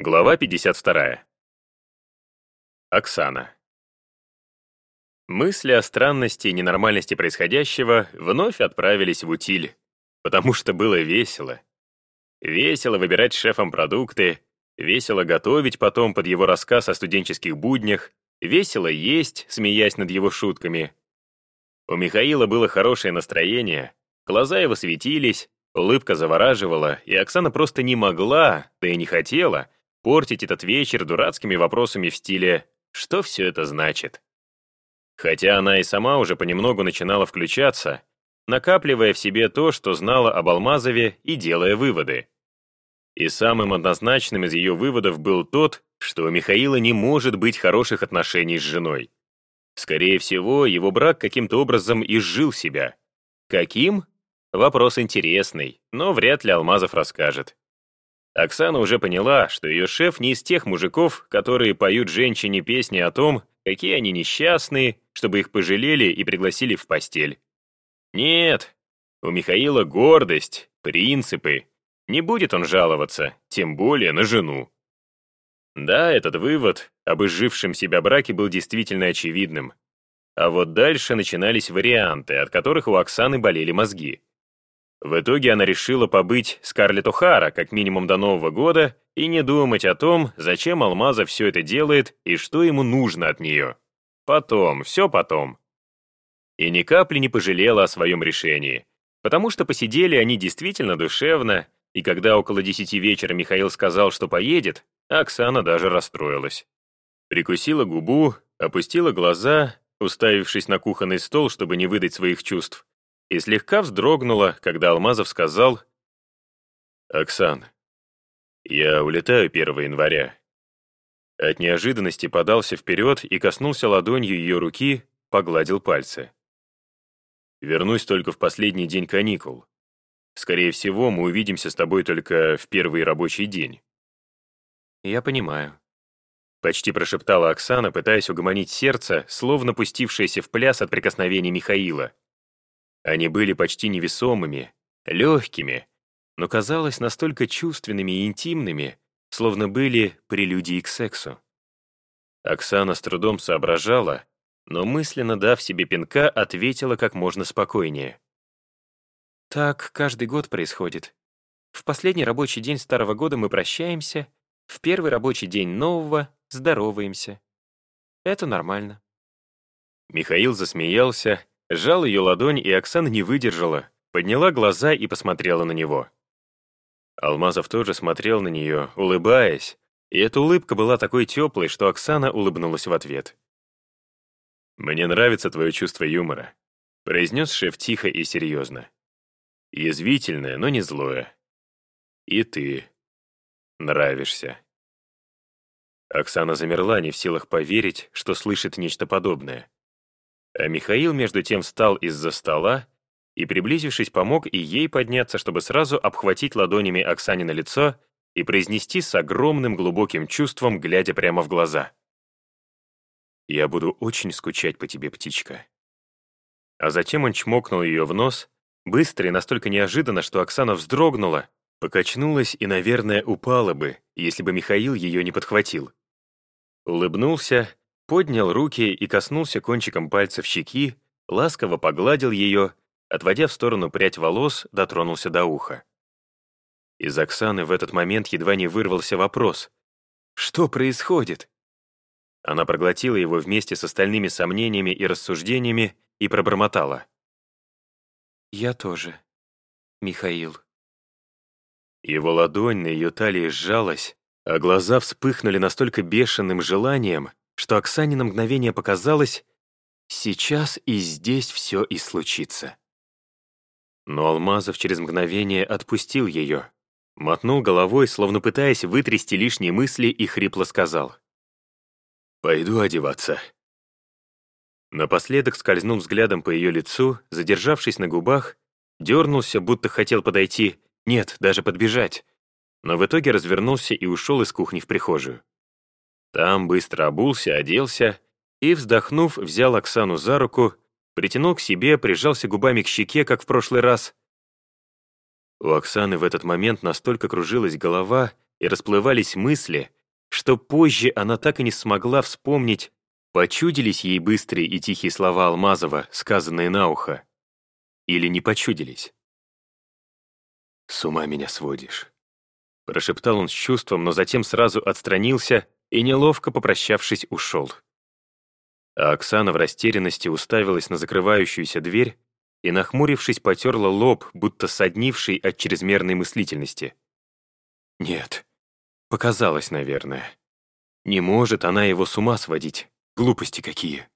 Глава 52. Оксана. Мысли о странности и ненормальности происходящего вновь отправились в утиль, потому что было весело. Весело выбирать шефом продукты, весело готовить потом под его рассказ о студенческих буднях, весело есть, смеясь над его шутками. У Михаила было хорошее настроение, глаза его светились, Улыбка завораживала, и Оксана просто не могла, да и не хотела, портить этот вечер дурацкими вопросами в стиле «Что все это значит?». Хотя она и сама уже понемногу начинала включаться, накапливая в себе то, что знала об Алмазове и делая выводы. И самым однозначным из ее выводов был тот, что у Михаила не может быть хороших отношений с женой. Скорее всего, его брак каким-то образом изжил себя. Каким? Вопрос интересный, но вряд ли Алмазов расскажет. Оксана уже поняла, что ее шеф не из тех мужиков, которые поют женщине песни о том, какие они несчастные, чтобы их пожалели и пригласили в постель. Нет, у Михаила гордость, принципы. Не будет он жаловаться, тем более на жену. Да, этот вывод об изжившем себя браке был действительно очевидным. А вот дальше начинались варианты, от которых у Оксаны болели мозги. В итоге она решила побыть Скарлетт О'Хара как минимум до Нового года и не думать о том, зачем Алмаза все это делает и что ему нужно от нее. Потом, все потом. И ни капли не пожалела о своем решении, потому что посидели они действительно душевно, и когда около десяти вечера Михаил сказал, что поедет, Оксана даже расстроилась. Прикусила губу, опустила глаза, уставившись на кухонный стол, чтобы не выдать своих чувств, и слегка вздрогнула, когда Алмазов сказал «Оксан, я улетаю 1 января». От неожиданности подался вперед и коснулся ладонью ее руки, погладил пальцы. «Вернусь только в последний день каникул. Скорее всего, мы увидимся с тобой только в первый рабочий день». «Я понимаю», — почти прошептала Оксана, пытаясь угомонить сердце, словно пустившееся в пляс от прикосновений Михаила. Они были почти невесомыми, легкими, но казалось настолько чувственными и интимными, словно были прелюдией к сексу. Оксана с трудом соображала, но мысленно дав себе пинка, ответила как можно спокойнее. «Так каждый год происходит. В последний рабочий день старого года мы прощаемся, в первый рабочий день нового здороваемся. Это нормально». Михаил засмеялся, Сжал ее ладонь, и Оксана не выдержала, подняла глаза и посмотрела на него. Алмазов тоже смотрел на нее, улыбаясь, и эта улыбка была такой теплой, что Оксана улыбнулась в ответ. «Мне нравится твое чувство юмора», — произнес шеф тихо и серьезно. «Язвительное, но не злое. И ты нравишься». Оксана замерла, не в силах поверить, что слышит нечто подобное. А Михаил между тем встал из-за стола и, приблизившись, помог и ей подняться, чтобы сразу обхватить ладонями Оксане на лицо и произнести с огромным глубоким чувством, глядя прямо в глаза. «Я буду очень скучать по тебе, птичка». А затем он чмокнул ее в нос, быстро и настолько неожиданно, что Оксана вздрогнула, покачнулась и, наверное, упала бы, если бы Михаил ее не подхватил. Улыбнулся поднял руки и коснулся кончиком пальцев щеки, ласково погладил ее, отводя в сторону прядь волос, дотронулся до уха. Из Оксаны в этот момент едва не вырвался вопрос. «Что происходит?» Она проглотила его вместе с остальными сомнениями и рассуждениями и пробормотала. «Я тоже, Михаил». Его ладонь на ее талии сжалась, а глаза вспыхнули настолько бешеным желанием, что Оксане на мгновение показалось, сейчас и здесь все и случится. Но Алмазов через мгновение отпустил ее, мотнул головой, словно пытаясь вытрясти лишние мысли, и хрипло сказал. «Пойду одеваться». Напоследок скользнул взглядом по ее лицу, задержавшись на губах, дернулся, будто хотел подойти, нет, даже подбежать, но в итоге развернулся и ушел из кухни в прихожую. Там быстро обулся, оделся и, вздохнув, взял Оксану за руку, притянул к себе, прижался губами к щеке, как в прошлый раз. У Оксаны в этот момент настолько кружилась голова, и расплывались мысли, что позже она так и не смогла вспомнить, почудились ей быстрые и тихие слова Алмазова, сказанные на ухо, или не почудились. «С ума меня сводишь», — прошептал он с чувством, но затем сразу отстранился и, неловко попрощавшись, ушел. А Оксана в растерянности уставилась на закрывающуюся дверь и, нахмурившись, потерла лоб, будто соднивший от чрезмерной мыслительности. Нет, показалось, наверное. Не может она его с ума сводить. Глупости какие.